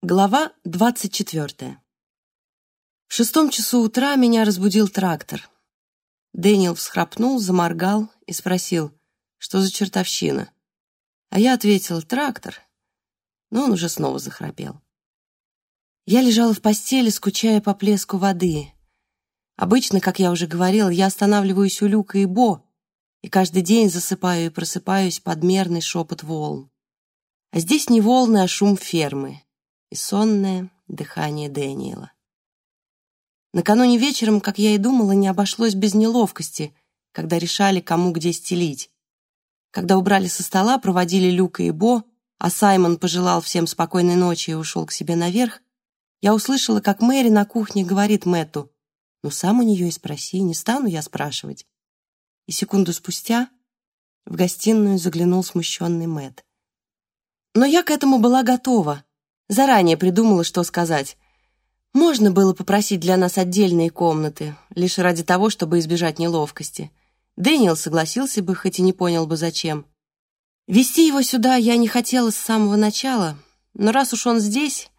Глава двадцать четвертая. В шестом часу утра меня разбудил трактор. Дэниел всхрапнул, заморгал и спросил, что за чертовщина. А я ответил «трактор», но он уже снова захрапел. Я лежала в постели, скучая по плеску воды. Обычно, как я уже говорила, я останавливаюсь у Люка и Бо, и каждый день засыпаю и просыпаюсь под мерный шепот волн. А здесь не волны, а шум фермы и сонное дыхание Дэниела. Накануне вечером, как я и думала, не обошлось без неловкости, когда решали, кому где стелить. Когда убрали со стола, проводили Люка и Бо, а Саймон пожелал всем спокойной ночи и ушел к себе наверх, я услышала, как Мэри на кухне говорит Мэтту, «Ну, сам у нее и спроси, не стану я спрашивать». И секунду спустя в гостиную заглянул смущенный Мэтт. Но я к этому была готова, заранее придумала, что сказать. Можно было попросить для нас отдельные комнаты, лишь ради того, чтобы избежать неловкости. Дэниел согласился бы, хоть и не понял бы, зачем. Вести его сюда я не хотела с самого начала, но раз уж он здесь,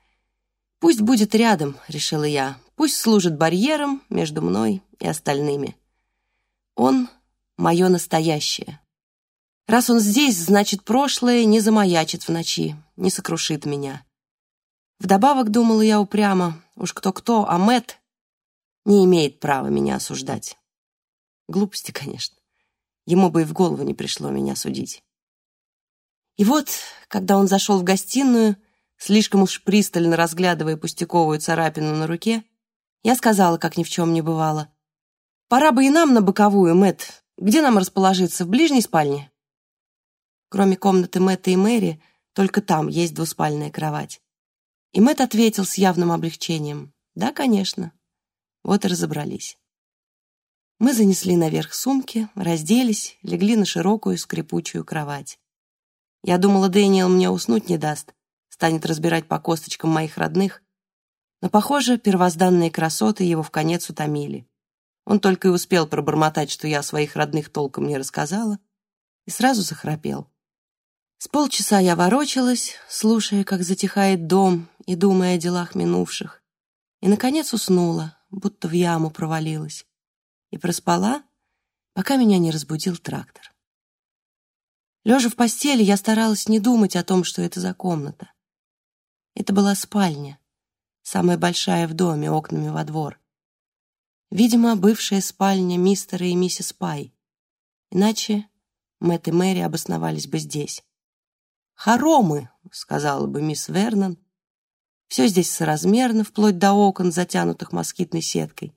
пусть будет рядом, решила я. Пусть служит барьером между мной и остальными. Он — мое настоящее. Раз он здесь, значит, прошлое не замаячит в ночи, не сокрушит меня. Вдобавок, думала я упрямо, уж кто-кто, а Мэт не имеет права меня осуждать. Глупости, конечно. Ему бы и в голову не пришло меня судить. И вот, когда он зашел в гостиную, слишком уж пристально разглядывая пустяковую царапину на руке, я сказала, как ни в чем не бывало. «Пора бы и нам на боковую, Мэт. Где нам расположиться, в ближней спальне?» Кроме комнаты Мэтта и Мэри, только там есть двуспальная кровать. И Мэтт ответил с явным облегчением. «Да, конечно». Вот и разобрались. Мы занесли наверх сумки, разделись, легли на широкую скрипучую кровать. Я думала, Дэниел мне уснуть не даст, станет разбирать по косточкам моих родных, но, похоже, первозданные красоты его в конец утомили. Он только и успел пробормотать, что я о своих родных толком не рассказала, и сразу захрапел. С полчаса я ворочалась, слушая, как затихает дом, и думая о делах минувших. И, наконец, уснула, будто в яму провалилась. И проспала, пока меня не разбудил трактор. Лежа в постели, я старалась не думать о том, что это за комната. Это была спальня, самая большая в доме, окнами во двор. Видимо, бывшая спальня мистера и миссис Пай. Иначе Мэтт и Мэри обосновались бы здесь. «Хоромы», — сказала бы мисс Вернон. Все здесь соразмерно, вплоть до окон, затянутых москитной сеткой.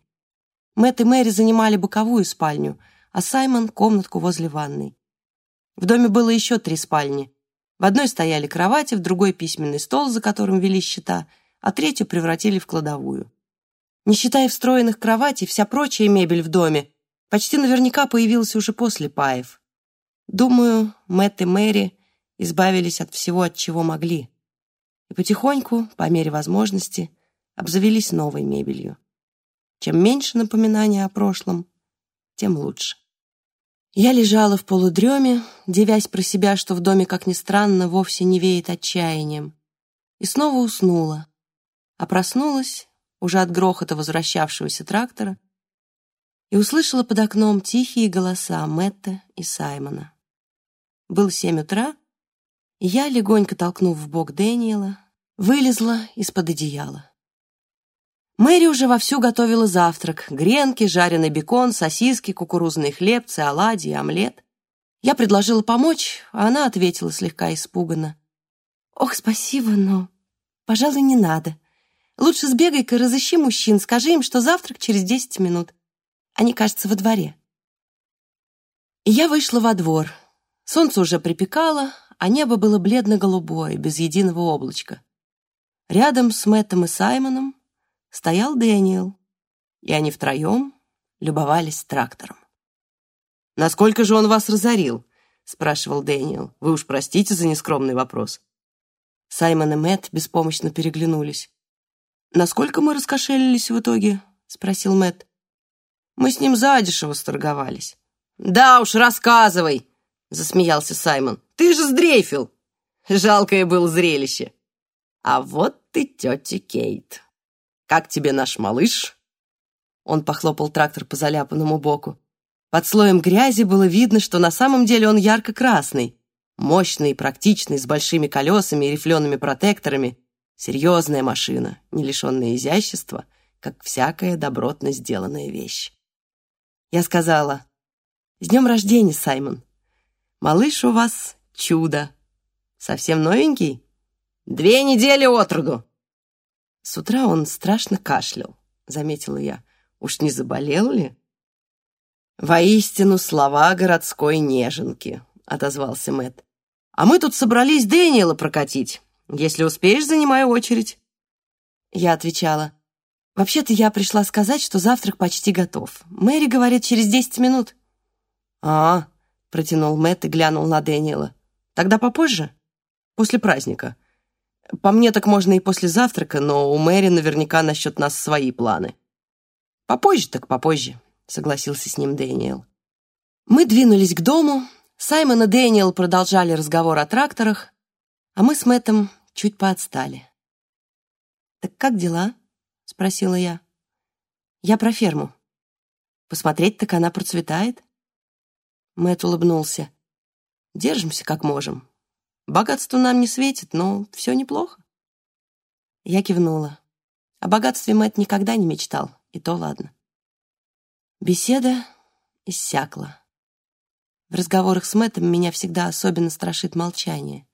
Мэтт и Мэри занимали боковую спальню, а Саймон — комнатку возле ванной. В доме было еще три спальни. В одной стояли кровати, в другой — письменный стол, за которым вели счета, а третью превратили в кладовую. Не считая встроенных кроватей, вся прочая мебель в доме почти наверняка появилась уже после паев. Думаю, Мэтт и Мэри — избавились от всего, от чего могли, и потихоньку, по мере возможности, обзавелись новой мебелью. Чем меньше напоминания о прошлом, тем лучше. Я лежала в полудреме, девясь про себя, что в доме, как ни странно, вовсе не веет отчаянием, и снова уснула, а проснулась уже от грохота возвращавшегося трактора и услышала под окном тихие голоса Мэтта и Саймона. Было семь утра, я, легонько толкнув в бок Дэниела, вылезла из-под одеяла. Мэри уже вовсю готовила завтрак. Гренки, жареный бекон, сосиски, кукурузные хлебцы, оладьи, омлет. Я предложила помочь, а она ответила слегка испуганно. «Ох, спасибо, но, пожалуй, не надо. Лучше сбегай-ка, разыщи мужчин, скажи им, что завтрак через десять минут. Они, кажется, во дворе». Я вышла во двор. Солнце уже припекало, а небо было бледно-голубое, без единого облачка. Рядом с Мэттом и Саймоном стоял Дэниел, и они втроем любовались трактором. «Насколько же он вас разорил?» — спрашивал Дэниел. «Вы уж простите за нескромный вопрос». Саймон и Мэтт беспомощно переглянулись. «Насколько мы раскошелились в итоге?» — спросил Мэтт. «Мы с ним задешево сторговались». «Да уж, рассказывай!» — засмеялся Саймон. Ты же сдрейфил!» Жалкое было зрелище. «А вот ты тетя Кейт. Как тебе наш малыш?» Он похлопал трактор по заляпанному боку. Под слоем грязи было видно, что на самом деле он ярко-красный, мощный, практичный, с большими колесами и рифлеными протекторами. Серьезная машина, не лишенная изящества, как всякая добротно сделанная вещь. Я сказала, «С днем рождения, Саймон! Малыш у вас чудо! Совсем новенький? Две недели от роду!» С утра он страшно кашлял, заметила я. Уж не заболел ли? «Воистину слова городской неженки», — отозвался Мэт. «А мы тут собрались Дэниела прокатить. Если успеешь, занимай очередь». Я отвечала. «Вообще-то я пришла сказать, что завтрак почти готов. Мэри говорит, через десять минут». «А, — протянул Мэтт и глянул на Дэниела. «Тогда попозже? После праздника. По мне так можно и после завтрака, но у Мэри наверняка насчет нас свои планы». «Попозже так попозже», — согласился с ним Дэниел. Мы двинулись к дому. Саймон и Дэниел продолжали разговор о тракторах, а мы с Мэттом чуть поотстали. «Так как дела?» — спросила я. «Я про ферму. Посмотреть, так она процветает?» Мэтт улыбнулся. «Держимся как можем. Богатство нам не светит, но все неплохо». Я кивнула. О богатстве Мэтт никогда не мечтал и то ладно. Беседа иссякла. В разговорах с Мэттом меня всегда особенно страшит молчание.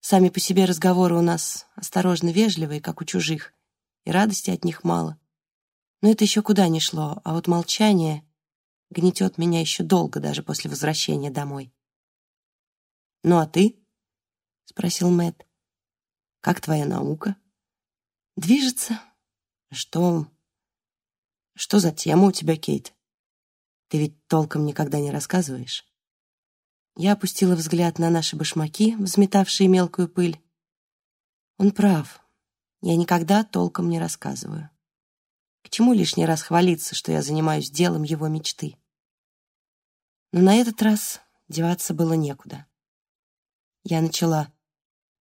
Сами по себе разговоры у нас осторожно вежливые, как у чужих, и радости от них мало. Но это еще куда ни шло, а вот молчание гнетет меня еще долго, даже после возвращения домой. «Ну а ты?» — спросил Мэтт. «Как твоя наука?» «Движется. Что что за тема у тебя, Кейт? Ты ведь толком никогда не рассказываешь. Я опустила взгляд на наши башмаки, взметавшие мелкую пыль. Он прав. Я никогда толком не рассказываю. К чему лишний раз хвалиться, что я занимаюсь делом его мечты? Но на этот раз деваться было некуда. Я начала.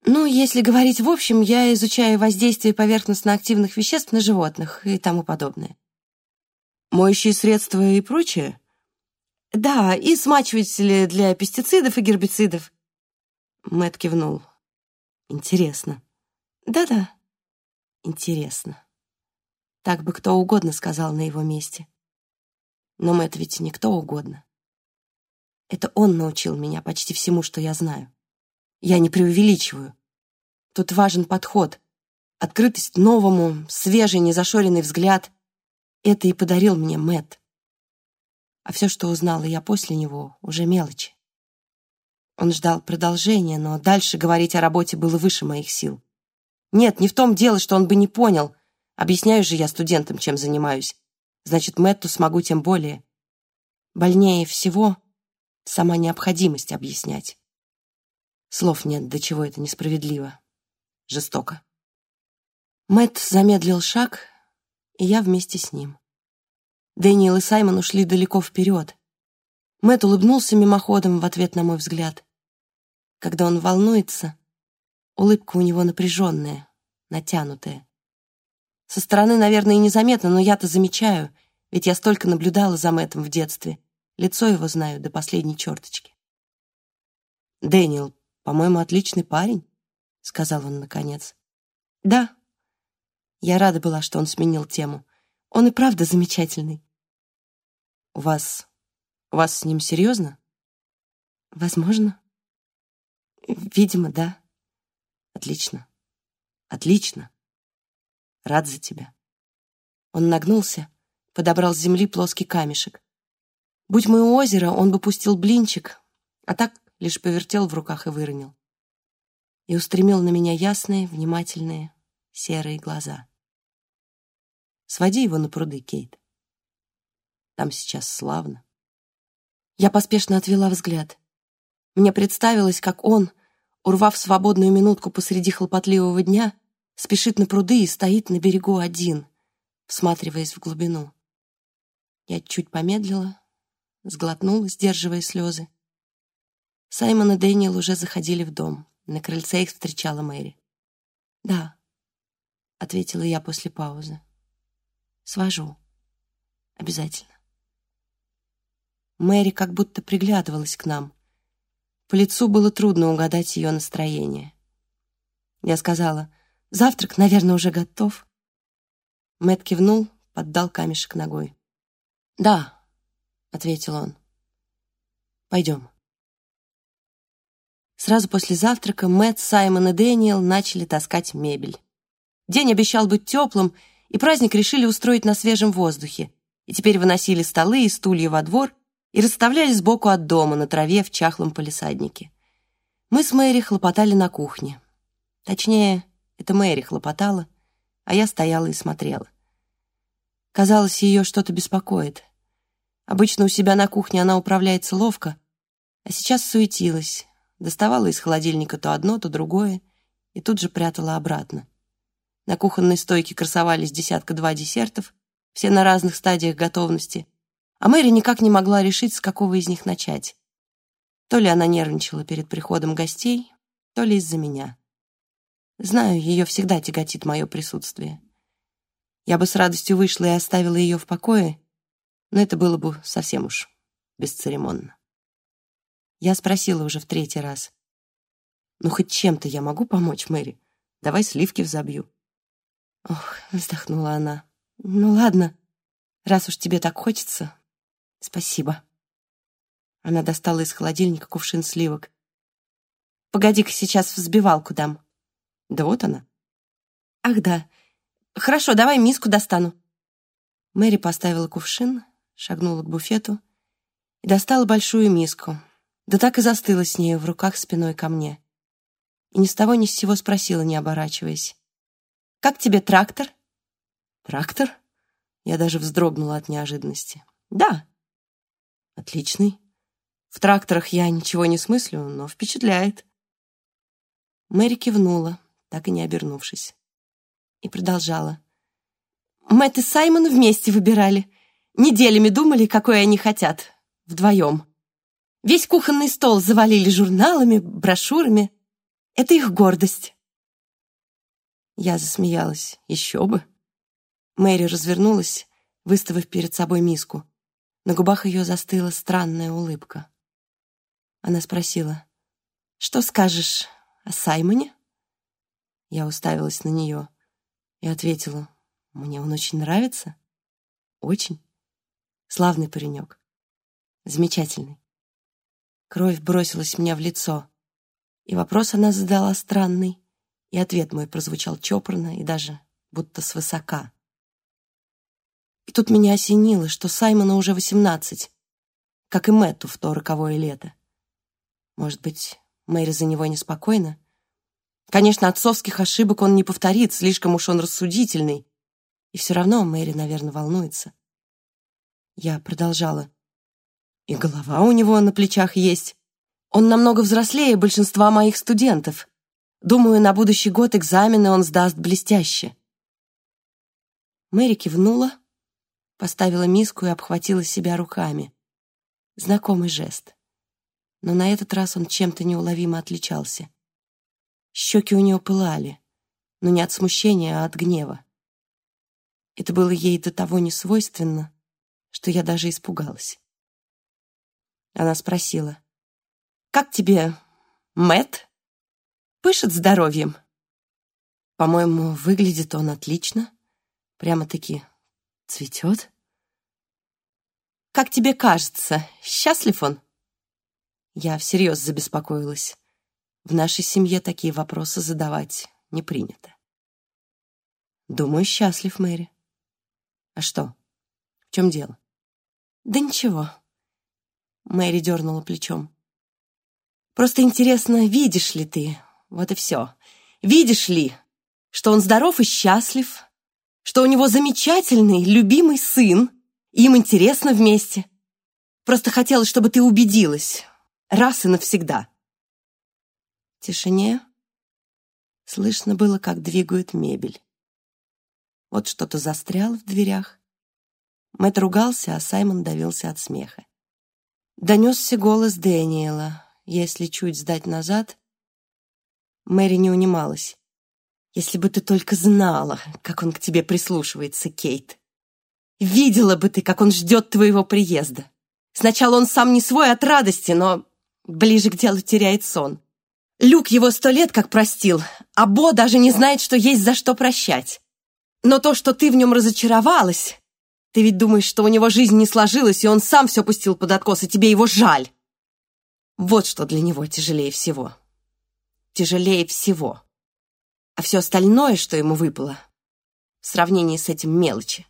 Ну, если говорить в общем, я изучаю воздействие поверхностно-активных веществ на животных и тому подобное. Моющие средства и прочее? Да, и смачиватели для пестицидов и гербицидов. Мэт кивнул. Интересно. Да-да, интересно. Так бы кто угодно сказал на его месте. Но Мэт ведь не кто угодно. Это он научил меня почти всему, что я знаю. Я не преувеличиваю. Тут важен подход, открытость новому, свежий, незашоренный взгляд — это и подарил мне Мэт. А все, что узнала я после него, уже мелочи. Он ждал продолжения, но дальше говорить о работе было выше моих сил. Нет, не в том дело, что он бы не понял. Объясняю же я студентам, чем занимаюсь. Значит, Мэтту смогу тем более. Больнее всего сама необходимость объяснять. Слов нет, до чего это несправедливо. Жестоко. Мэтт замедлил шаг, и я вместе с ним. Дэниел и Саймон ушли далеко вперед. Мэтт улыбнулся мимоходом в ответ на мой взгляд. Когда он волнуется, улыбка у него напряженная, натянутая. Со стороны, наверное, и незаметно, но я-то замечаю, ведь я столько наблюдала за Мэттом в детстве. Лицо его знаю до последней черточки. «Дэниел, по-моему, отличный парень», — сказал он наконец. «Да», я рада была, что он сменил тему. Он и правда замечательный. У вас... у вас с ним серьезно? Возможно. Видимо, да. Отлично. Отлично. Рад за тебя. Он нагнулся, подобрал с земли плоский камешек. Будь мы у озера, он бы пустил блинчик, а так лишь повертел в руках и выронил. И устремил на меня ясные, внимательные, серые глаза. Своди его на пруды, Кейт. Там сейчас славно. Я поспешно отвела взгляд. Мне представилось, как он, урвав свободную минутку посреди хлопотливого дня, спешит на пруды и стоит на берегу один, всматриваясь в глубину. Я чуть помедлила, сглотнула, сдерживая слезы. Саймон и Дэниел уже заходили в дом. На крыльце их встречала Мэри. Да, ответила я после паузы. Свожу. Обязательно. Мэри как будто приглядывалась к нам. По лицу было трудно угадать ее настроение. Я сказала, завтрак, наверное, уже готов. Мэтт кивнул, поддал камешек ногой. «Да», — ответил он. «Пойдем». Сразу после завтрака Мэтт, Саймон и Дэниел начали таскать мебель. День обещал быть теплым, и праздник решили устроить на свежем воздухе. И теперь выносили столы и стулья во двор и расставляли сбоку от дома на траве в чахлом полисаднике. Мы с Мэри хлопотали на кухне. Точнее, это Мэри хлопотала, а я стояла и смотрела. Казалось, ее что-то беспокоит. Обычно у себя на кухне она управляется ловко, а сейчас суетилась, доставала из холодильника то одно, то другое и тут же прятала обратно. На кухонной стойке красовались десятка-два десертов, все на разных стадиях готовности, а Мэри никак не могла решить, с какого из них начать. То ли она нервничала перед приходом гостей, то ли из-за меня. Знаю, ее всегда тяготит мое присутствие. Я бы с радостью вышла и оставила ее в покое, но это было бы совсем уж бесцеремонно. Я спросила уже в третий раз. «Ну, хоть чем-то я могу помочь, Мэри? Давай сливки взобью». Ох, вздохнула она. Ну ладно, раз уж тебе так хочется, спасибо. Она достала из холодильника кувшин сливок. Погоди-ка, сейчас взбивалку дам. Да вот она. Ах да. Хорошо, давай миску достану. Мэри поставила кувшин, шагнула к буфету и достала большую миску. Да так и застыла с нею в руках спиной ко мне. И ни с того ни с сего спросила, не оборачиваясь. Как тебе трактор?» «Трактор?» Я даже вздрогнула от неожиданности. «Да». «Отличный. В тракторах я ничего не смыслю, но впечатляет». Мэри кивнула, так и не обернувшись. И продолжала. «Мэтт и Саймон вместе выбирали. Неделями думали, какой они хотят. Вдвоем. Весь кухонный стол завалили журналами, брошюрами. Это их гордость. Я засмеялась. Еще бы. Мэри развернулась, выставив перед собой миску. На губах ее застыла странная улыбка. Она спросила, «Что скажешь о Саймоне?» Я уставилась на нее и ответила, «Мне он очень нравится. Очень. Славный паренек. Замечательный». Кровь бросилась мне в лицо, и вопрос она задала странный. И ответ мой прозвучал чопорно и даже будто свысока. И тут меня осенило, что Саймону уже восемнадцать, как и Мэтту в то роковое лето. Может быть, Мэри за него неспокойна? Конечно, отцовских ошибок он не повторит, слишком уж он рассудительный. И все равно Мэри, наверное, волнуется. Я продолжала. И голова у него на плечах есть. Он намного взрослее большинства моих студентов. Думаю, на будущий год экзамены он сдаст блестяще. Мэри кивнула, поставила миску и обхватила себя руками. Знакомый жест. Но на этот раз он чем-то неуловимо отличался. Щеки у нее пылали, но не от смущения, а от гнева. Это было ей до того несвойственно, что я даже испугалась. Она спросила, «Как тебе, Мэтт?» пышет здоровьем. По-моему, выглядит он отлично. Прямо-таки цветет. Как тебе кажется, счастлив он? Я всерьез забеспокоилась. В нашей семье такие вопросы задавать не принято. Думаю, счастлив, Мэри. А что? В чем дело? Да ничего. Мэри дернула плечом. Просто интересно, видишь ли ты, вот и все. Видишь ли, что он здоров и счастлив, что у него замечательный, любимый сын, им интересно вместе. Просто хотелось, чтобы ты убедилась. Раз и навсегда. Тишине слышно было, как двигают мебель. Вот что-то застряло в дверях. Мэтт ругался, а Саймон давился от смеха. Донесся голос Дэниела. Если чуть сдать назад, Мэри не унималась. Если бы ты только знала, как он к тебе прислушивается, Кейт. Видела бы ты, как он ждет твоего приезда. Сначала он сам не свой от радости, но ближе к делу теряет сон. Люк его сто лет как простил, а Бо даже не знает, что есть за что прощать. Но то, что ты в нем разочаровалась, ты ведь думаешь, что у него жизнь не сложилась, и он сам все пустил под откос, и тебе его жаль. Вот что для него тяжелее всего. Тяжелее всего. А все остальное, что ему выпало, в сравнении с этим мелочи.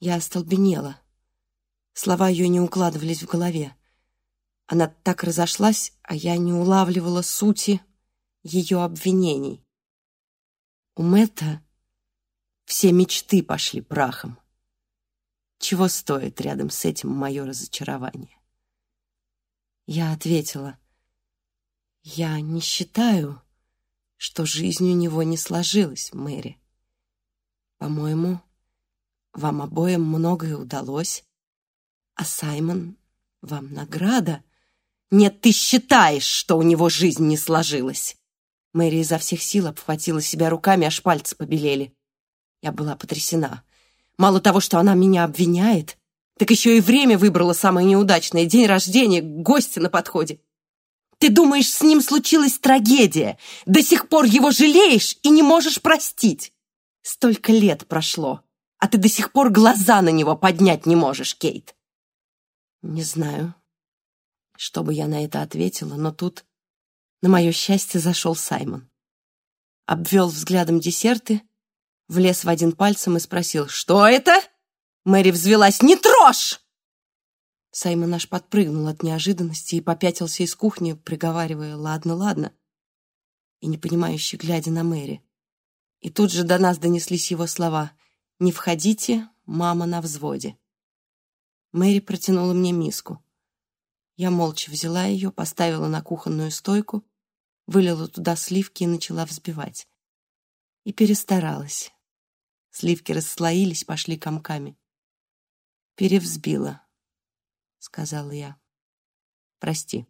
Я остолбенела. Слова ее не укладывались в голове. Она так разошлась, а я не улавливала сути ее обвинений. У Мэтта все мечты пошли прахом. Чего стоит рядом с этим мое разочарование? Я ответила, я не считаю, что жизнь у него не сложилась, Мэри. По-моему, вам обоим многое удалось, а Саймон вам награда. Нет, ты считаешь, что у него жизнь не сложилась. Мэри изо всех сил обхватила себя руками, аж пальцы побелели. Я была потрясена. Мало того, что она меня обвиняет, так еще и время выбрала самое неудачное. День рождения, гости на подходе. Ты думаешь, с ним случилась трагедия? До сих пор его жалеешь и не можешь простить. Столько лет прошло, а ты до сих пор глаза на него поднять не можешь, Кейт. Не знаю, что бы я на это ответила, но тут, на мое счастье, зашел Саймон. Обвел взглядом десерты, влез в один пальцем и спросил, «Что это?» Мэри взвелась, «Не трожь!» Саймон аж подпрыгнул от неожиданности и попятился из кухни, приговаривая «Ладно, ладно», и непонимающе глядя на Мэри. И тут же до нас донеслись его слова «Не входите, мама на взводе». Мэри протянула мне миску. Я молча взяла ее, поставила на кухонную стойку, вылила туда сливки и начала взбивать. И перестаралась. Сливки расслоились, пошли комками. Перевзбила сказала я. Прости.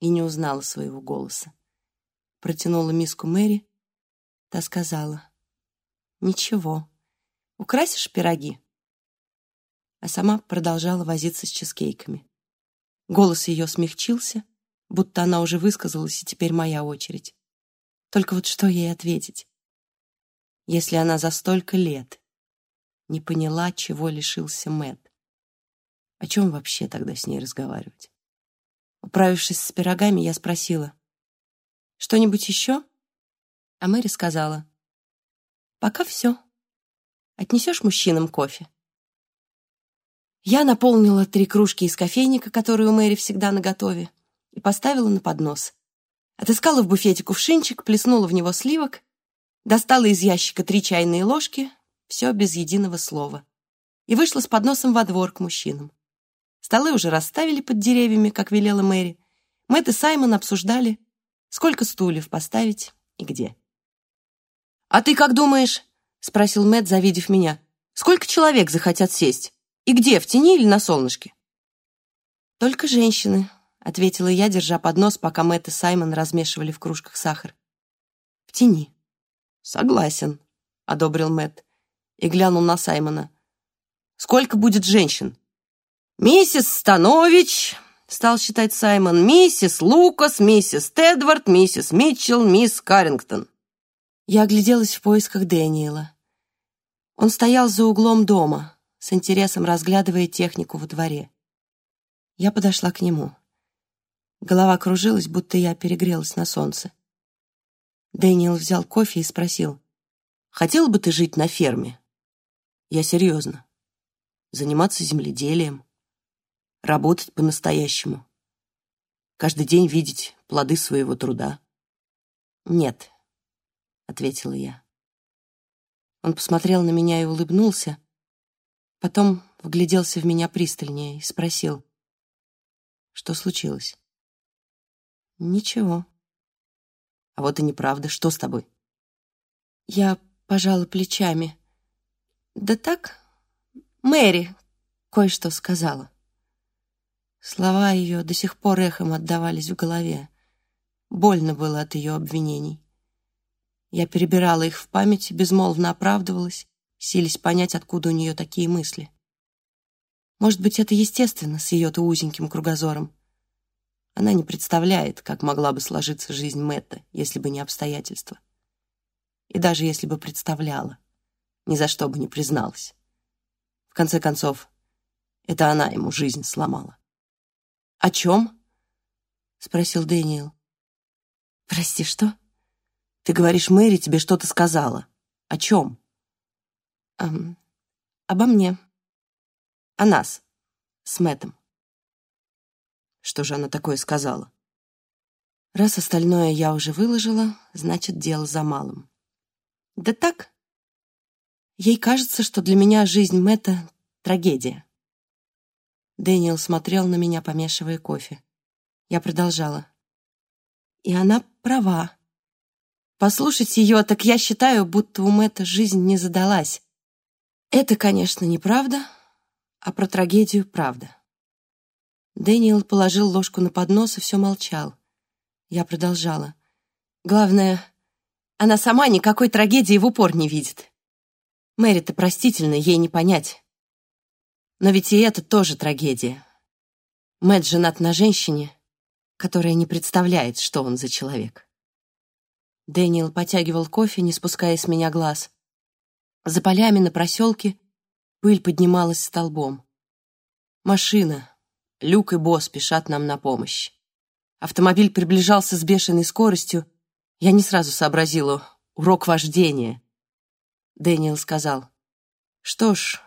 И не узнала своего голоса. Протянула миску Мэри. Та сказала. Ничего. Украсишь пироги? А сама продолжала возиться с чизкейками. Голос ее смягчился, будто она уже высказалась, и теперь моя очередь. Только вот что ей ответить? Если она за столько лет не поняла, чего лишился Мэтт. О чем вообще тогда с ней разговаривать? Управившись с пирогами, я спросила, «Что-нибудь еще?» А Мэри сказала, «Пока все. Отнесешь мужчинам кофе?» Я наполнила три кружки из кофейника, которые у Мэри всегда наготове, и поставила на поднос. Отыскала в буфете кувшинчик, плеснула в него сливок, достала из ящика три чайные ложки, все без единого слова, и вышла с подносом во двор к мужчинам. Столы уже расставили под деревьями, как велела Мэри. Мэтт и Саймон обсуждали, сколько стульев поставить и где. «А ты как думаешь?» — спросил Мэтт, завидев меня. «Сколько человек захотят сесть? И где, в тени или на солнышке?» «Только женщины», — ответила я, держа поднос, пока Мэтт и Саймон размешивали в кружках сахар. «В тени». «Согласен», — одобрил Мэтт и глянул на Саймона. «Сколько будет женщин?» «Миссис Станович», — стал считать Саймон, «миссис Лукас, миссис Тедвард, миссис Митчелл, мисс Каррингтон». Я огляделась в поисках Дэниела. Он стоял за углом дома, с интересом разглядывая технику во дворе. Я подошла к нему. Голова кружилась, будто я перегрелась на солнце. Дэниел взял кофе и спросил, «Хотел бы ты жить на ферме?» «Я серьезно. Заниматься земледелием» работать по-настоящему. Каждый день видеть плоды своего труда. «Нет», — ответила я. Он посмотрел на меня и улыбнулся, потом вгляделся в меня пристальнее и спросил, что случилось. «Ничего». «А вот и неправда. Что с тобой?» Я пожала плечами. «Да так, Мэри кое-что сказала». Слова ее до сих пор эхом отдавались в голове. Больно было от ее обвинений. Я перебирала их в памяти, безмолвно оправдывалась, силясь понять, откуда у нее такие мысли. Может быть, это естественно с ее-то узеньким кругозором. Она не представляет, как могла бы сложиться жизнь Мэтта, если бы не обстоятельства. И даже если бы представляла, ни за что бы не призналась. В конце концов, это она ему жизнь сломала. «О чем?» — спросил Дэниел. «Прости, что?» «Ты говоришь, Мэри тебе что-то сказала. О чем?» Эм, «Обо мне. О нас. С Мэттом». Что же она такое сказала? Раз остальное я уже выложила, значит, дело за малым. Да так. Ей кажется, что для меня жизнь Мэтта — трагедия. Дэниел смотрел на меня, помешивая кофе. Я продолжала. И она права. Послушать ее, так я считаю, будто у Мэтта жизнь не задалась. Это, конечно, неправда, а про трагедию правда. Дэниел положил ложку на поднос и все молчал. Я продолжала. Главное, она сама никакой трагедии в упор не видит. Мэри-то простительно, ей не понять. Но ведь и это тоже трагедия. Мэтт женат на женщине, которая не представляет, что он за человек. Дэниел потягивал кофе, не спуская с меня глаз. За полями на проселке пыль поднималась столбом. Машина, Люк и Босс спешат нам на помощь. Автомобиль приближался с бешеной скоростью. Я не сразу сообразила. Урок вождения. Дэниел сказал. Что ж,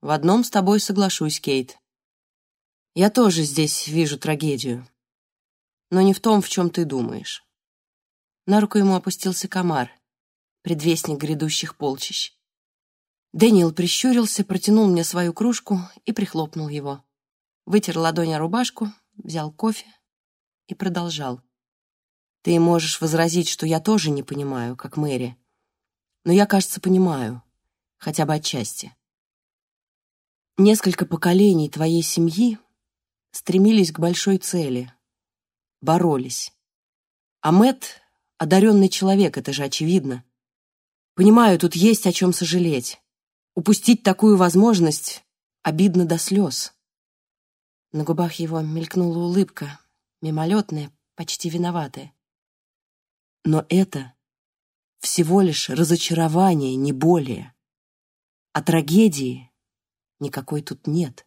в одном с тобой соглашусь, Кейт. Я тоже здесь вижу трагедию. Но не в том, в чем ты думаешь. На руку ему опустился комар, предвестник грядущих полчищ. Дэниел прищурился, протянул мне свою кружку и прихлопнул его вытер ладонь о рубашку, взял кофе и продолжал. «Ты можешь возразить, что я тоже не понимаю, как Мэри. Но я, кажется, понимаю, хотя бы отчасти. Несколько поколений твоей семьи стремились к большой цели, боролись. А Мэт — одаренный человек, это же очевидно. Понимаю, тут есть о чем сожалеть. Упустить такую возможность обидно до слез. На губах его мелькнула улыбка, мимолетная, почти виноватая. Но это всего лишь разочарование, не более. А трагедии никакой тут нет.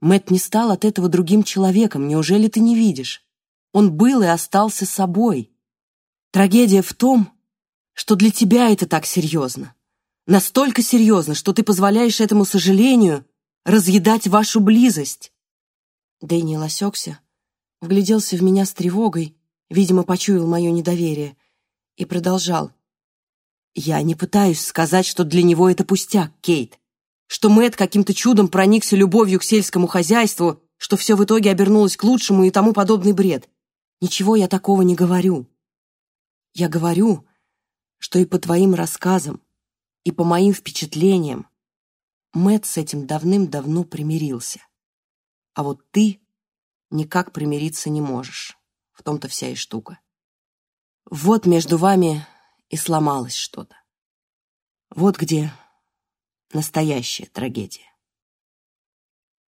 Мэт не стал от этого другим человеком, неужели ты не видишь? Он был и остался собой. Трагедия в том, что для тебя это так серьезно. Настолько серьезно, что ты позволяешь этому сожалению разъедать вашу близость. Дэниел осекся, вгляделся в меня с тревогой, видимо, почуял мое недоверие, и продолжал. «Я не пытаюсь сказать, что для него это пустяк, Кейт, что Мэтт каким-то чудом проникся любовью к сельскому хозяйству, что все в итоге обернулось к лучшему и тому подобный бред. Ничего я такого не говорю. Я говорю, что и по твоим рассказам, и по моим впечатлениям Мэтт с этим давным-давно примирился. А вот ты никак примириться не можешь. В том-то вся и штука. Вот между вами и сломалось что-то. Вот где настоящая трагедия.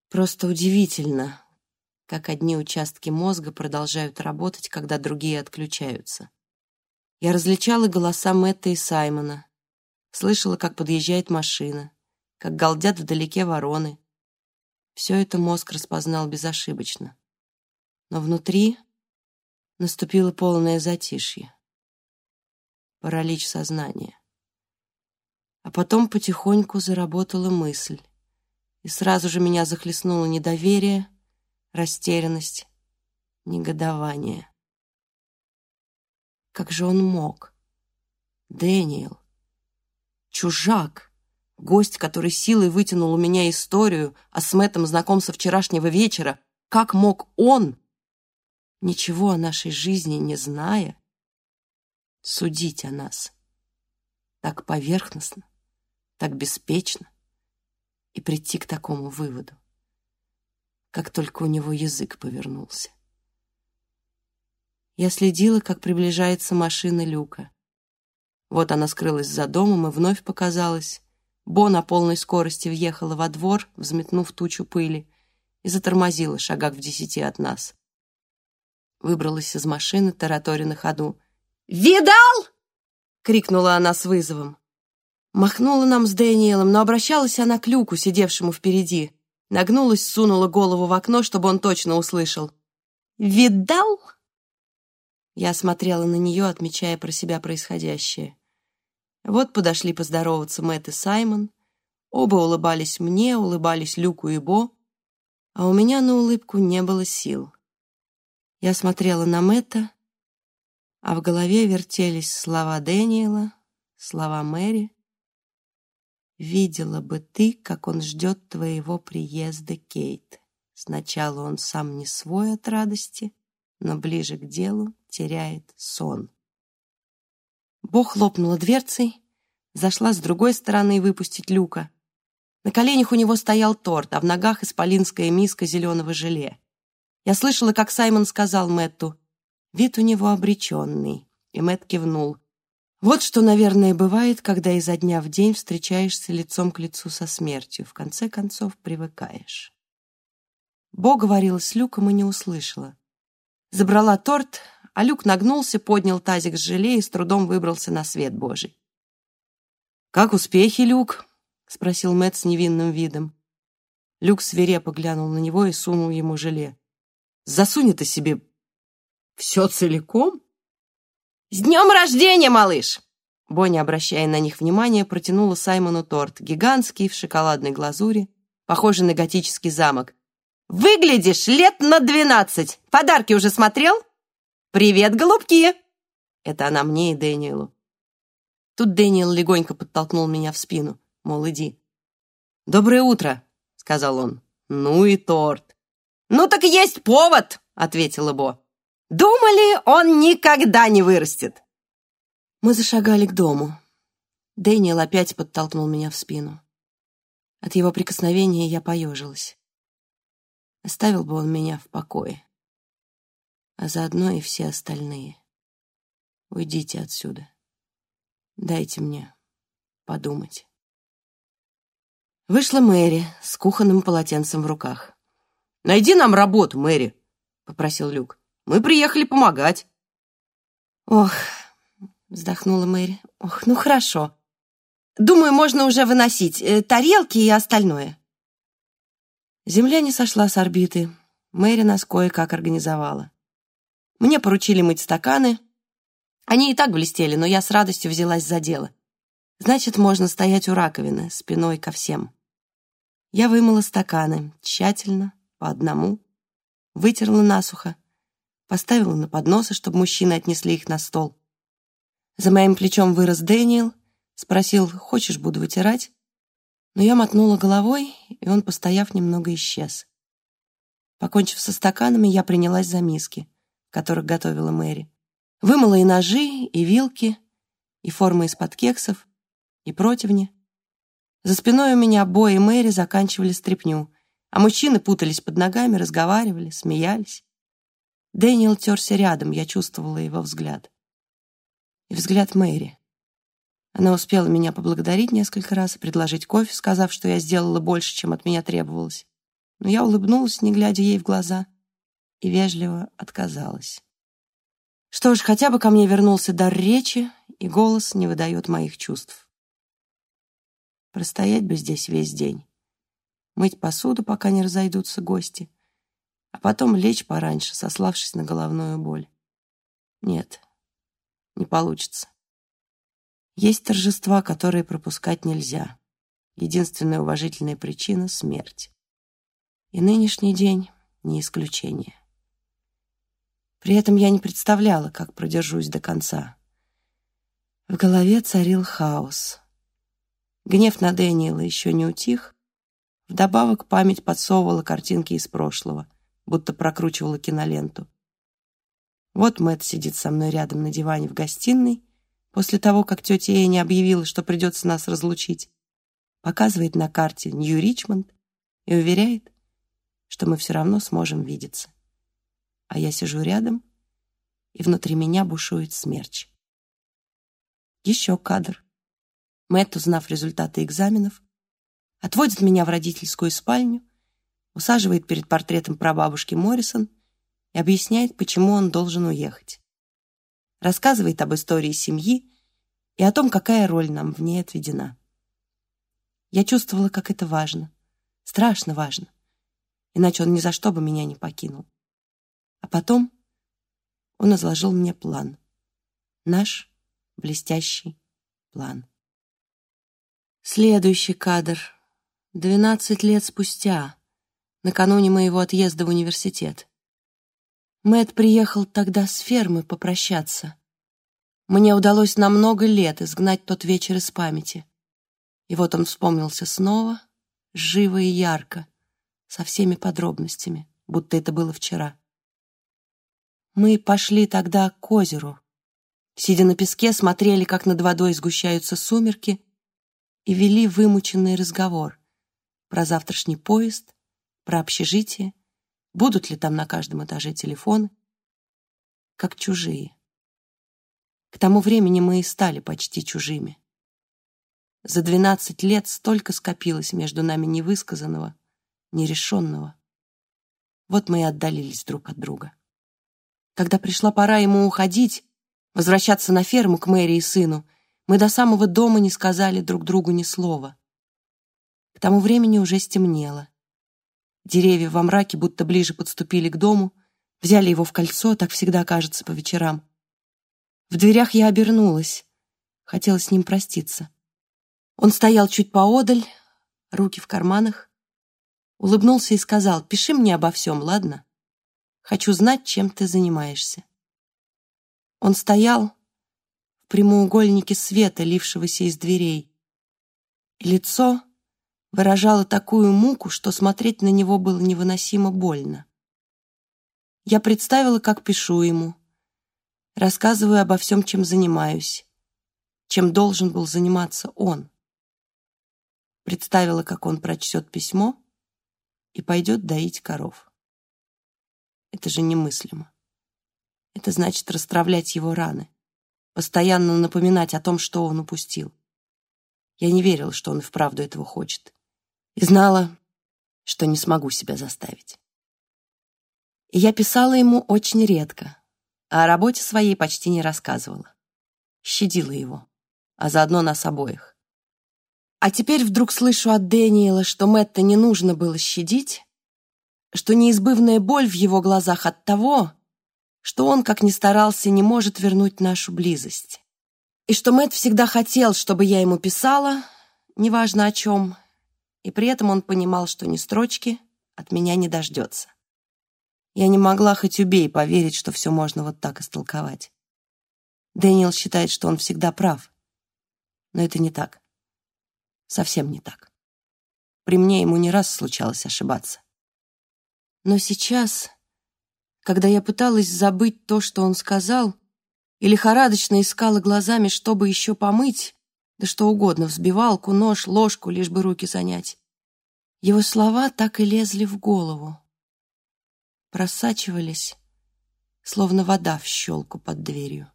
Просто удивительно, как одни участки мозга продолжают работать, когда другие отключаются. Я различала голоса Мэтта и Саймона, слышала, как подъезжает машина, как галдят вдалеке вороны, все это мозг распознал безошибочно. Но внутри наступило полное затишье. Паралич сознания. А потом потихоньку заработала мысль. И сразу же меня захлестнуло недоверие, растерянность, негодование. Как же он мог? Дэниел. Чужак. Гость, который силой вытянул у меня историю, а с Мэттом знаком со вчерашнего вечера, как мог он, ничего о нашей жизни не зная, судить о нас так поверхностно, так беспечно и прийти к такому выводу, как только у него язык повернулся. Я следила, как приближается машина Люка. Вот она скрылась за домом и вновь показалась. Бо на полной скорости въехала во двор, взметнув тучу пыли, и затормозила шагах в десяти от нас. Выбралась из машины, тараторя на ходу. «Видал?» — крикнула она с вызовом. Махнула нам с Дэниелом, но обращалась она к Люку, сидевшему впереди. Нагнулась, сунула голову в окно, чтобы он точно услышал. «Видал?» Я смотрела на нее, отмечая про себя происходящее. Вот подошли поздороваться Мэтт и Саймон. Оба улыбались мне, улыбались Люку и Бо, а у меня на улыбку не было сил. Я смотрела на Мэтта, а в голове вертелись слова Дэниела, слова Мэри. «Видела бы ты, как он ждет твоего приезда, Кейт. Сначала он сам не свой от радости, но ближе к делу теряет сон». Бог хлопнула дверцей, зашла с другой стороны выпустить люка. На коленях у него стоял торт, а в ногах исполинская миска зеленого желе. Я слышала, как Саймон сказал Мэтту, вид у него обреченный, и Мэтт кивнул. Вот что, наверное, бывает, когда изо дня в день встречаешься лицом к лицу со смертью. В конце концов, привыкаешь. Бо говорила с Люком и не услышала. Забрала торт, а Люк нагнулся, поднял тазик с желе и с трудом выбрался на свет Божий. «Как успехи, Люк?» — спросил Мэтт с невинным видом. Люк свирепо глянул на него и сунул ему желе. «Засунь это себе все целиком?» «С днем рождения, малыш!» Бонни, обращая на них внимание, протянула Саймону торт, гигантский, в шоколадной глазури, похожий на готический замок. «Выглядишь лет на двенадцать! Подарки уже смотрел?» «Привет, голубки!» Это она мне и Дэниелу. Тут Дэниел легонько подтолкнул меня в спину, мол, иди. «Доброе утро», — сказал он. «Ну и торт». «Ну так есть повод», — ответила Бо. «Думали, он никогда не вырастет». Мы зашагали к дому. Дэниел опять подтолкнул меня в спину. От его прикосновения я поежилась. Оставил бы он меня в покое а заодно и все остальные. Уйдите отсюда. Дайте мне подумать. Вышла Мэри с кухонным полотенцем в руках. «Найди нам работу, Мэри», — попросил Люк. «Мы приехали помогать». «Ох», — вздохнула Мэри, — «ох, ну хорошо. Думаю, можно уже выносить э, тарелки и остальное». Земля не сошла с орбиты. Мэри нас кое-как организовала. Мне поручили мыть стаканы. Они и так блестели, но я с радостью взялась за дело. Значит, можно стоять у раковины, спиной ко всем. Я вымыла стаканы, тщательно, по одному, вытерла насухо, поставила на подносы, чтобы мужчины отнесли их на стол. За моим плечом вырос Дэниел, спросил, хочешь, буду вытирать? Но я мотнула головой, и он, постояв, немного исчез. Покончив со стаканами, я принялась за миски — которых готовила Мэри. Вымыла и ножи, и вилки, и формы из-под кексов, и противни. За спиной у меня Бо и Мэри заканчивали стряпню, а мужчины путались под ногами, разговаривали, смеялись. Дэниел терся рядом, я чувствовала его взгляд. И взгляд Мэри. Она успела меня поблагодарить несколько раз и предложить кофе, сказав, что я сделала больше, чем от меня требовалось. Но я улыбнулась, не глядя ей в глаза — и вежливо отказалась. Что ж, хотя бы ко мне вернулся дар речи, и голос не выдает моих чувств. Простоять бы здесь весь день, мыть посуду, пока не разойдутся гости, а потом лечь пораньше, сославшись на головную боль. Нет, не получится. Есть торжества, которые пропускать нельзя. Единственная уважительная причина — смерть. И нынешний день — не исключение. При этом я не представляла, как продержусь до конца. В голове царил хаос. Гнев на Дэниела еще не утих. Вдобавок память подсовывала картинки из прошлого, будто прокручивала киноленту. Вот Мэтт сидит со мной рядом на диване в гостиной, после того, как тетя Эни объявила, что придется нас разлучить. Показывает на карте Нью-Ричмонд и уверяет, что мы все равно сможем видеться а я сижу рядом, и внутри меня бушует смерч. Еще кадр. Мэтт, узнав результаты экзаменов, отводит меня в родительскую спальню, усаживает перед портретом прабабушки Моррисон и объясняет, почему он должен уехать. Рассказывает об истории семьи и о том, какая роль нам в ней отведена. Я чувствовала, как это важно, страшно важно, иначе он ни за что бы меня не покинул. Потом он изложил мне план. Наш блестящий план. Следующий кадр. Двенадцать лет спустя, накануне моего отъезда в университет. Мэт приехал тогда с фермы попрощаться. Мне удалось на много лет изгнать тот вечер из памяти. И вот он вспомнился снова, живо и ярко, со всеми подробностями, будто это было вчера. Мы пошли тогда к озеру. Сидя на песке, смотрели, как над водой сгущаются сумерки, и вели вымученный разговор про завтрашний поезд, про общежитие, будут ли там на каждом этаже телефоны, как чужие. К тому времени мы и стали почти чужими. За двенадцать лет столько скопилось между нами невысказанного, нерешенного. Вот мы и отдалились друг от друга. Когда пришла пора ему уходить, возвращаться на ферму к Мэри и сыну, мы до самого дома не сказали друг другу ни слова. К тому времени уже стемнело. Деревья во мраке будто ближе подступили к дому, взяли его в кольцо, так всегда кажется по вечерам. В дверях я обернулась, хотела с ним проститься. Он стоял чуть поодаль, руки в карманах, улыбнулся и сказал, «Пиши мне обо всем, ладно? Хочу знать, чем ты занимаешься». Он стоял в прямоугольнике света, лившегося из дверей, и лицо выражало такую муку, что смотреть на него было невыносимо больно. Я представила, как пишу ему, рассказываю обо всем, чем занимаюсь, чем должен был заниматься он представила, как он прочтет письмо и пойдет доить коров. Это же немыслимо. Это значит расстравлять его раны, постоянно напоминать о том, что он упустил. Я не верила, что он и вправду этого хочет. И знала, что не смогу себя заставить. И я писала ему очень редко, а о работе своей почти не рассказывала. Щадила его, а заодно нас обоих. А теперь вдруг слышу от Дэниела, что Мэтта не нужно было щадить, что неизбывная боль в его глазах от того, что он, как ни старался, не может вернуть нашу близость. И что Мэтт всегда хотел, чтобы я ему писала, неважно о чем, и при этом он понимал, что ни строчки от меня не дождется. Я не могла хоть убей поверить, что все можно вот так истолковать. Дэниел считает, что он всегда прав, но это не так совсем не так. При мне ему не раз случалось ошибаться. Но сейчас, когда я пыталась забыть то, что он сказал, и лихорадочно искала глазами, чтобы еще помыть, да что угодно, взбивалку, нож, ложку, лишь бы руки занять, его слова так и лезли в голову. Просачивались, словно вода в щелку под дверью.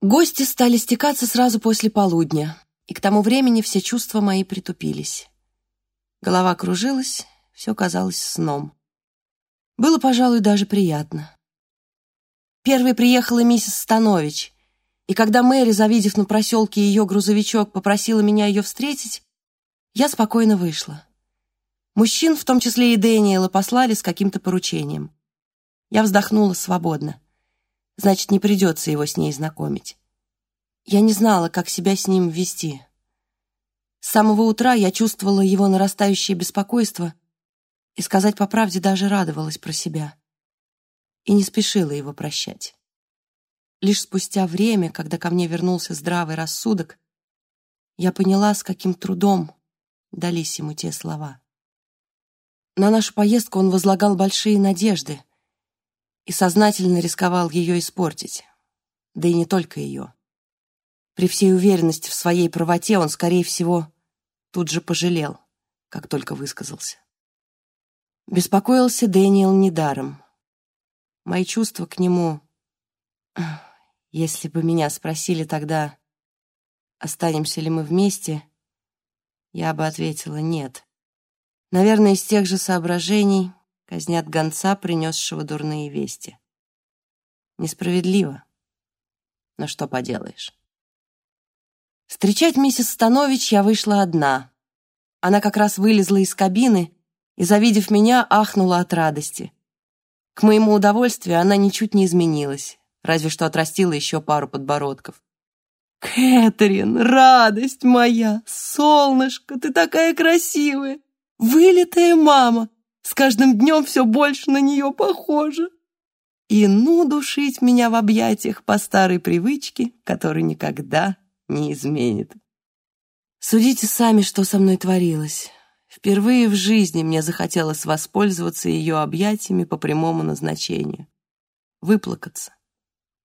Гости стали стекаться сразу после полудня и к тому времени все чувства мои притупились. Голова кружилась, все казалось сном. Было, пожалуй, даже приятно. Первой приехала миссис Станович, и когда Мэри, завидев на проселке ее грузовичок, попросила меня ее встретить, я спокойно вышла. Мужчин, в том числе и Дэниела, послали с каким-то поручением. Я вздохнула свободно. Значит, не придется его с ней знакомить. Я не знала, как себя с ним вести. С самого утра я чувствовала его нарастающее беспокойство и, сказать по правде, даже радовалась про себя. И не спешила его прощать. Лишь спустя время, когда ко мне вернулся здравый рассудок, я поняла, с каким трудом дались ему те слова. На нашу поездку он возлагал большие надежды и сознательно рисковал ее испортить, да и не только ее. При всей уверенности в своей правоте он, скорее всего, тут же пожалел, как только высказался. Беспокоился Дэниел недаром. Мои чувства к нему... Если бы меня спросили тогда, останемся ли мы вместе, я бы ответила «нет». Наверное, из тех же соображений казнят гонца, принесшего дурные вести. Несправедливо, но что поделаешь. Встречать миссис Станович я вышла одна. Она как раз вылезла из кабины и, завидев меня, ахнула от радости. К моему удовольствию она ничуть не изменилась, разве что отрастила еще пару подбородков. «Кэтрин, радость моя! Солнышко, ты такая красивая! Вылитая мама! С каждым днем все больше на нее похожа!» И ну душить меня в объятиях по старой привычке, которой никогда не изменит. Судите сами, что со мной творилось. Впервые в жизни мне захотелось воспользоваться ее объятиями по прямому назначению. Выплакаться,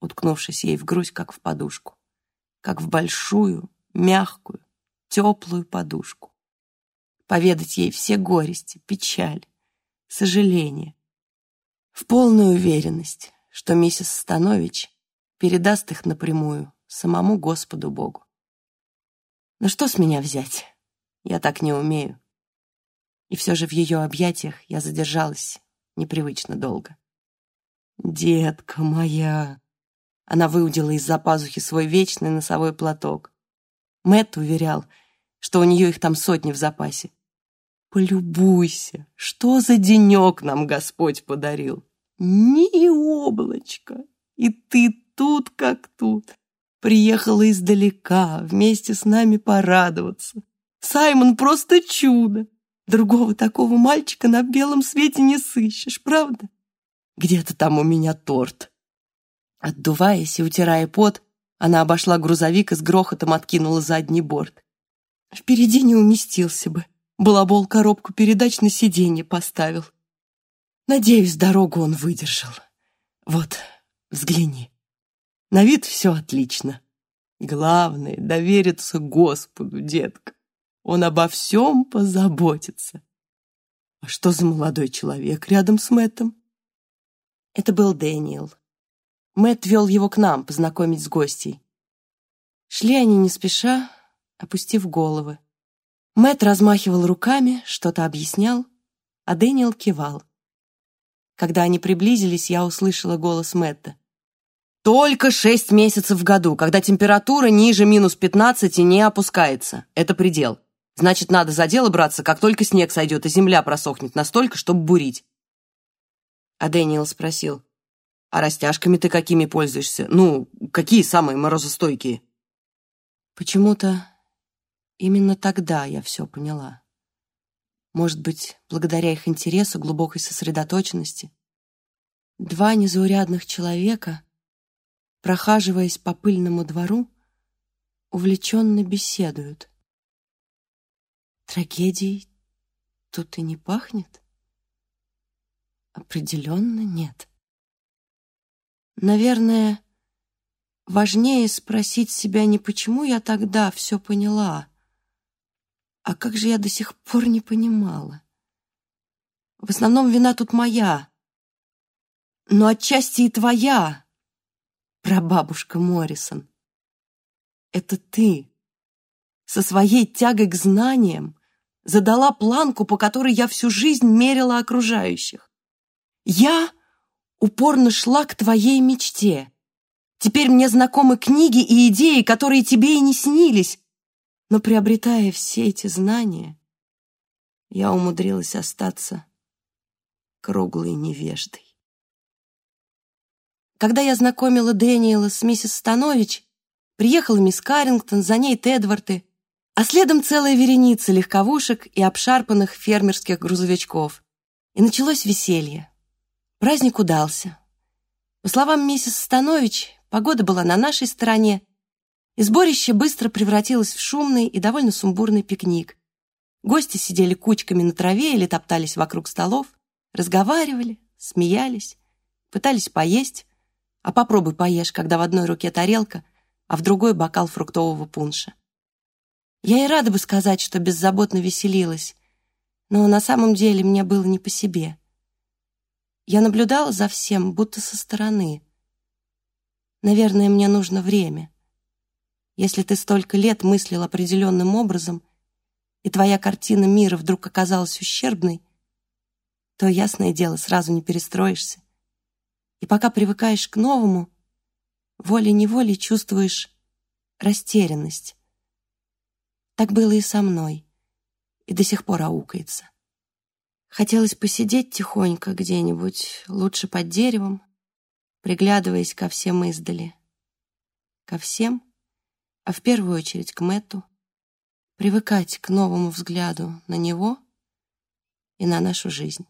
уткнувшись ей в грудь, как в подушку. Как в большую, мягкую, теплую подушку. Поведать ей все горести, печаль, сожаление. В полную уверенность, что миссис Станович передаст их напрямую самому Господу Богу. Но что с меня взять? Я так не умею. И все же в ее объятиях я задержалась непривычно долго. «Детка моя!» Она выудила из-за пазухи свой вечный носовой платок. Мэтт уверял, что у нее их там сотни в запасе. «Полюбуйся, что за денек нам Господь подарил! Ни облачко! И ты тут как тут! Приехала издалека, вместе с нами порадоваться. Саймон просто чудо! Другого такого мальчика на белом свете не сыщешь, правда? Где-то там у меня торт. Отдуваясь и утирая пот, она обошла грузовик и с грохотом откинула задний борт. Впереди не уместился бы. Балабол коробку передач на сиденье поставил. Надеюсь, дорогу он выдержал. Вот, взгляни. На вид все отлично. Главное — довериться Господу, детка. Он обо всем позаботится. А что за молодой человек рядом с Мэттом? Это был Дэниел. Мэтт вел его к нам, познакомить с гостей. Шли они не спеша, опустив головы. Мэтт размахивал руками, что-то объяснял, а Дэниел кивал. Когда они приблизились, я услышала голос Мэтта. «Только шесть месяцев в году, когда температура ниже минус пятнадцати не опускается. Это предел. Значит, надо за дело браться, как только снег сойдет и земля просохнет настолько, чтобы бурить. А Дэниел спросил, а растяжками ты какими пользуешься? Ну, какие самые морозостойкие? Почему-то именно тогда я все поняла. Может быть, благодаря их интересу, глубокой сосредоточенности. Два незаурядных человека, прохаживаясь по пыльному двору, увлеченно беседуют. Трагедией тут и не пахнет? Определенно нет. Наверное, важнее спросить себя не почему я тогда все поняла, а как же я до сих пор не понимала. В основном вина тут моя, но отчасти и твоя, прабабушка Моррисон. Это ты со своей тягой к знаниям задала планку, по которой я всю жизнь мерила окружающих. Я упорно шла к твоей мечте. Теперь мне знакомы книги и идеи, которые тебе и не снились. Но приобретая все эти знания, я умудрилась остаться круглой невеждой. Когда я знакомила Дэниела с миссис Станович, приехала мисс Каррингтон, за ней Тедварты, а следом целая вереница легковушек и обшарпанных фермерских грузовичков. И началось веселье. Праздник удался. По словам миссис Станович, погода была на нашей стороне, и сборище быстро превратилось в шумный и довольно сумбурный пикник. Гости сидели кучками на траве или топтались вокруг столов, разговаривали, смеялись, пытались поесть, а попробуй поешь, когда в одной руке тарелка, а в другой бокал фруктового пунша. Я и рада бы сказать, что беззаботно веселилась, но на самом деле мне было не по себе. Я наблюдала за всем, будто со стороны. Наверное, мне нужно время. Если ты столько лет мыслил определенным образом, и твоя картина мира вдруг оказалась ущербной, то, ясное дело, сразу не перестроишься. И пока привыкаешь к новому, волей-неволей чувствуешь растерянность. Так было и со мной, и до сих пор аукается. Хотелось посидеть тихонько где-нибудь, лучше под деревом, приглядываясь ко всем издали. Ко всем, а в первую очередь к Мэтту, привыкать к новому взгляду на него и на нашу жизнь.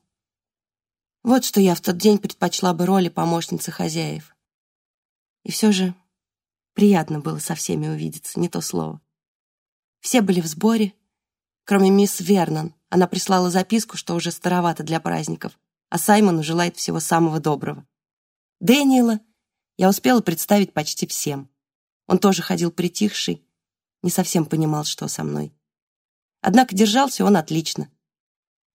Вот что я в тот день предпочла бы роли помощницы хозяев. И все же приятно было со всеми увидеться, не то слово. Все были в сборе, кроме мисс Вернон. Она прислала записку, что уже старовато для праздников, а Саймону желает всего самого доброго. Дэниела я успела представить почти всем. Он тоже ходил притихший, не совсем понимал, что со мной. Однако держался он отлично.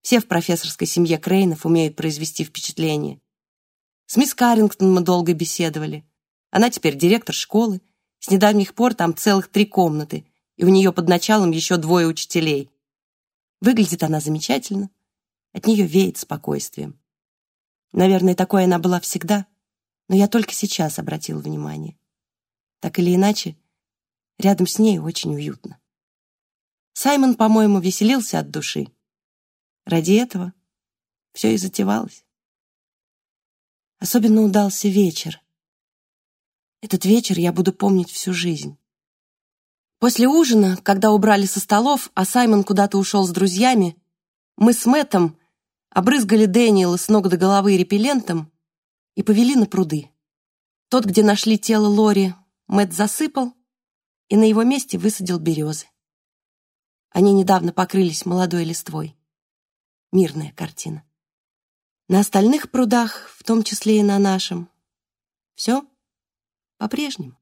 Все в профессорской семье Крейнов умеют произвести впечатление. С мисс Каррингтон мы долго беседовали. Она теперь директор школы. С недавних пор там целых три комнаты, и у нее под началом еще двое учителей. Выглядит она замечательно. От нее веет спокойствием. Наверное, такой она была всегда, но я только сейчас обратила внимание. Так или иначе, рядом с ней очень уютно. Саймон, по-моему, веселился от души. Ради этого все и затевалось. Особенно удался вечер. Этот вечер я буду помнить всю жизнь. После ужина, когда убрали со столов, а Саймон куда-то ушел с друзьями, мы с Мэттом обрызгали Дэниела с ног до головы репеллентом и повели на пруды. Тот, где нашли тело Лори, Мэтт засыпал и на его месте высадил березы. Они недавно покрылись молодой листвой мирная картина. На остальных прудах, в том числе и на нашем, все по-прежнему.